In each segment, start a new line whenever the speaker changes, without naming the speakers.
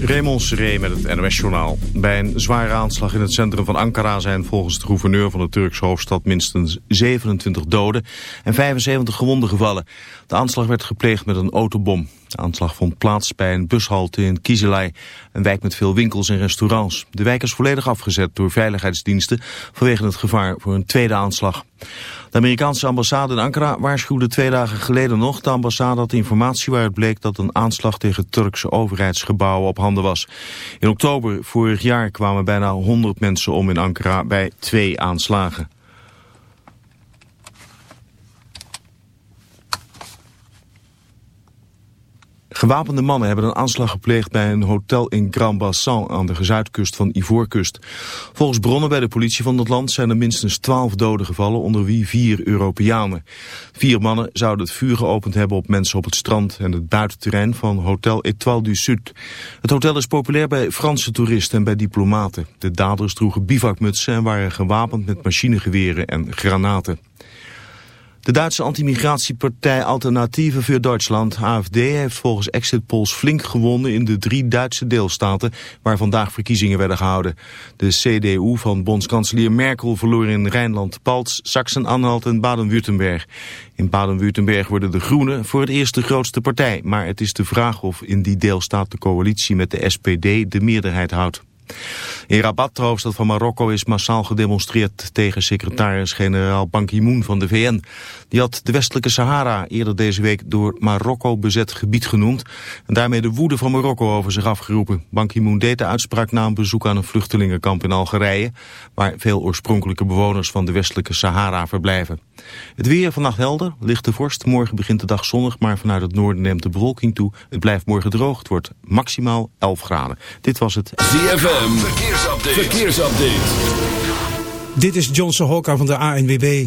Raymond Seré met het NOS-journaal. Bij een zware aanslag in het centrum van Ankara zijn volgens de gouverneur van de Turkse hoofdstad minstens 27 doden en 75 gewonden gevallen. De aanslag werd gepleegd met een autobom. De aanslag vond plaats bij een bushalte in Kizilay, een wijk met veel winkels en restaurants. De wijk is volledig afgezet door veiligheidsdiensten vanwege het gevaar voor een tweede aanslag. De Amerikaanse ambassade in Ankara waarschuwde twee dagen geleden nog. De ambassade had informatie waaruit bleek dat een aanslag tegen Turkse overheidsgebouwen op handen was. In oktober vorig jaar kwamen bijna 100 mensen om in Ankara bij twee aanslagen. Gewapende mannen hebben een aanslag gepleegd bij een hotel in Grand Bassin aan de zuidkust van Ivoorkust. Volgens bronnen bij de politie van dat land zijn er minstens twaalf doden gevallen, onder wie vier Europeanen. Vier mannen zouden het vuur geopend hebben op mensen op het strand en het buitenterrein van Hotel Étoile du Sud. Het hotel is populair bij Franse toeristen en bij diplomaten. De daders droegen bivakmutsen en waren gewapend met machinegeweren en granaten. De Duitse antimigratiepartij Alternatieve voor Duitsland, AFD, heeft volgens exit polls flink gewonnen in de drie Duitse deelstaten waar vandaag verkiezingen werden gehouden. De CDU van bondskanselier Merkel verloor in Rijnland-Palts, Sachsen-Anhalt en Baden-Württemberg. In Baden-Württemberg worden de Groenen voor het eerst de grootste partij, maar het is de vraag of in die deelstaat de coalitie met de SPD de meerderheid houdt. In Rabat, de hoofdstad van Marokko, is massaal gedemonstreerd tegen secretaris-generaal Ban Ki-moon van de VN. Die had de westelijke Sahara eerder deze week door Marokko bezet gebied genoemd en daarmee de woede van Marokko over zich afgeroepen. Ban Ki-moon deed de uitspraak na een bezoek aan een vluchtelingenkamp in Algerije, waar veel oorspronkelijke bewoners van de westelijke Sahara verblijven. Het weer vannacht helder, lichte vorst, morgen begint de dag zonnig, maar vanuit het noorden neemt de bewolking toe. Het blijft morgen droog, het wordt maximaal 11 graden. Dit was het
ZFM, verkeersupdate. verkeersupdate.
Dit is Johnson Hokka van de ANWB.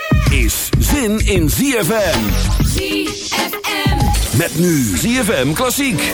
is zin in ZFM.
ZFM.
Met nu ZFM Klassiek.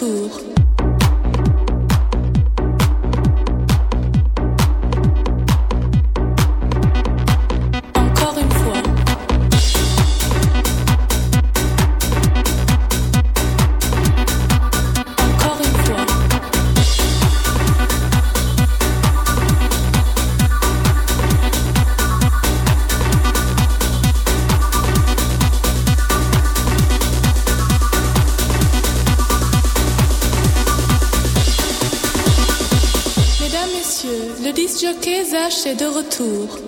Retour.
tour.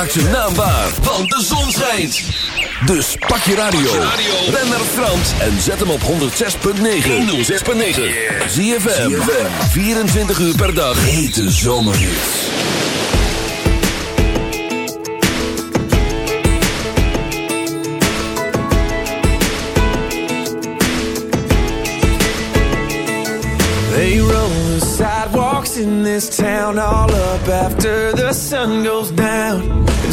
Maak zijn naam waar, want de zon schijnt. Dus pak je radio. Ben naar Frans en zet hem op 106.9. 106.9. ZFM. 24 uur per dag. Hete zomerhits.
They roll the sidewalks in this town all up after the sun goes down.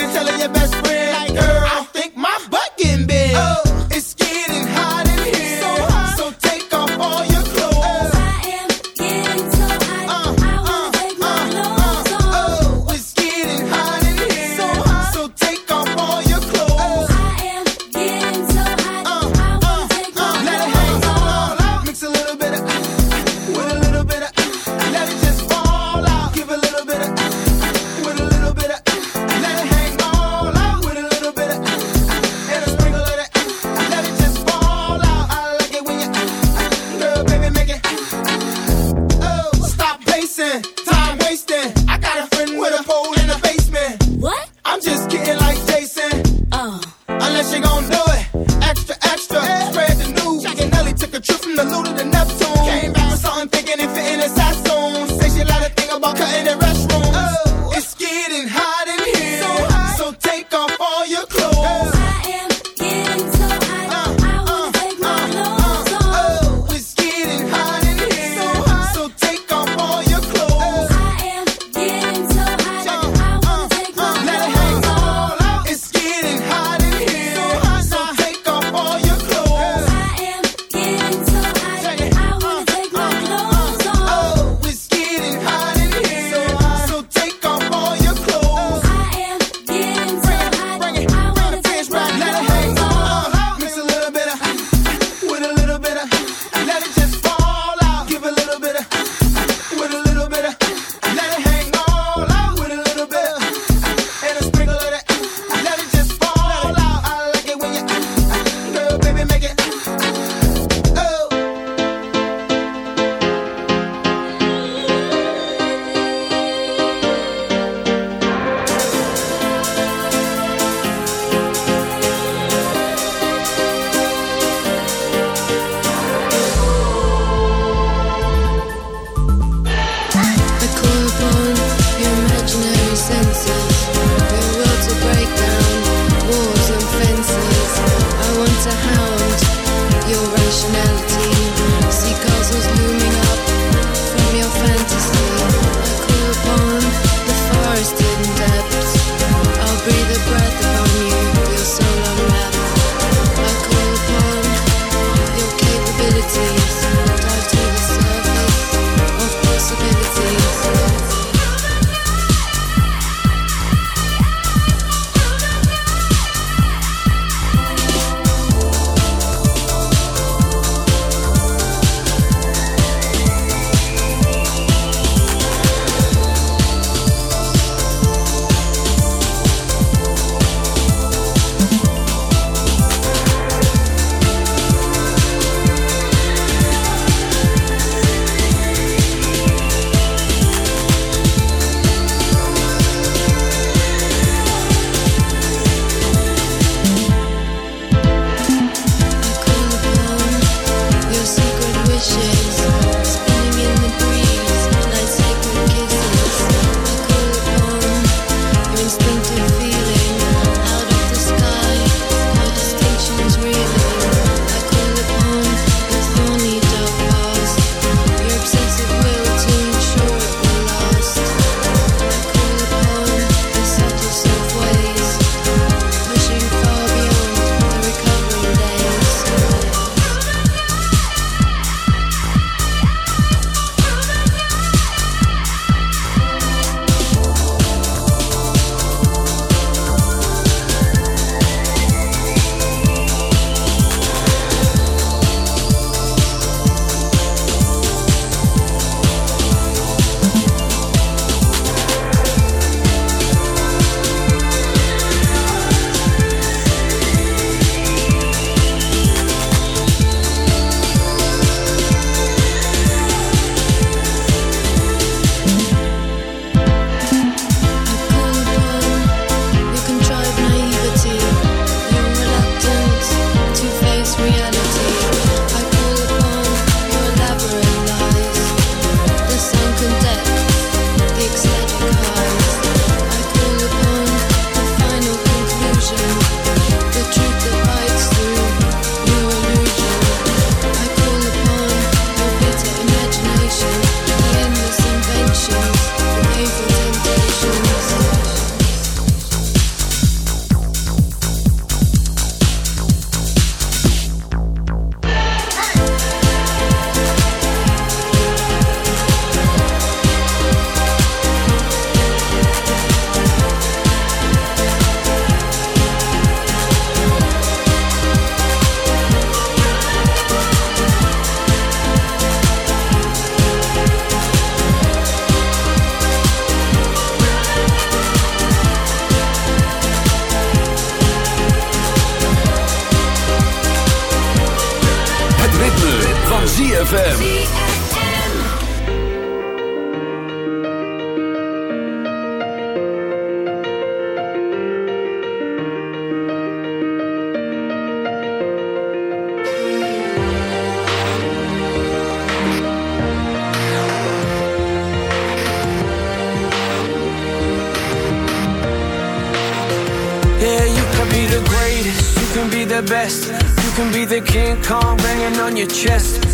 And telling your best friend, ZFM. ZFM. the best. You can
be
the King Kong banging on your chest